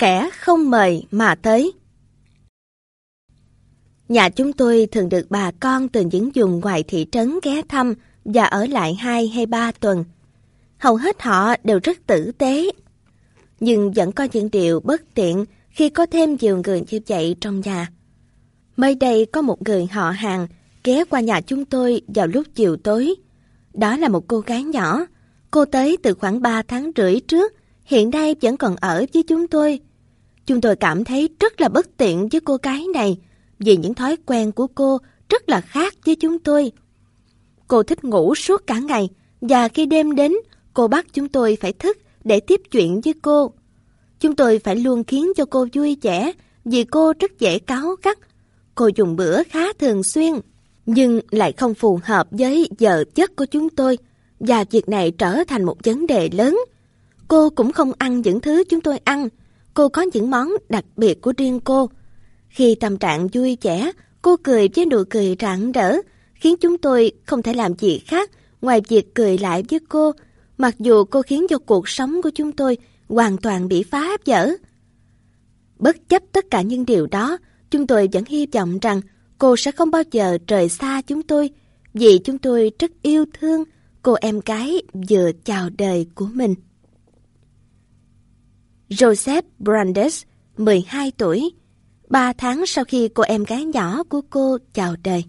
Kẻ không mời mà tới Nhà chúng tôi thường được bà con từ những vùng ngoài thị trấn ghé thăm và ở lại hai hay ba tuần. Hầu hết họ đều rất tử tế. Nhưng vẫn có những điều bất tiện khi có thêm nhiều người như vậy trong nhà. Mới đây có một người họ hàng ghé qua nhà chúng tôi vào lúc chiều tối. Đó là một cô gái nhỏ. Cô tới từ khoảng 3 tháng rưỡi trước, hiện nay vẫn còn ở với chúng tôi. Chúng tôi cảm thấy rất là bất tiện với cô gái này vì những thói quen của cô rất là khác với chúng tôi. Cô thích ngủ suốt cả ngày và khi đêm đến, cô bắt chúng tôi phải thức để tiếp chuyện với cô. Chúng tôi phải luôn khiến cho cô vui vẻ vì cô rất dễ cáu gắt. Cô dùng bữa khá thường xuyên, nhưng lại không phù hợp với giờ giấc của chúng tôi và việc này trở thành một vấn đề lớn. Cô cũng không ăn những thứ chúng tôi ăn. Cô có những món đặc biệt của riêng cô. Khi tâm trạng vui vẻ, cô cười với nụ cười rạng rỡ, khiến chúng tôi không thể làm gì khác ngoài việc cười lại với cô, mặc dù cô khiến cho cuộc sống của chúng tôi hoàn toàn bị phá vỡ. Bất chấp tất cả những điều đó, chúng tôi vẫn hy vọng rằng cô sẽ không bao giờ rời xa chúng tôi, vì chúng tôi rất yêu thương cô em gái vừa chào đời của mình. Joseph Brandes, 12 tuổi, 3 tháng sau khi cô em gái nhỏ của cô chào đời.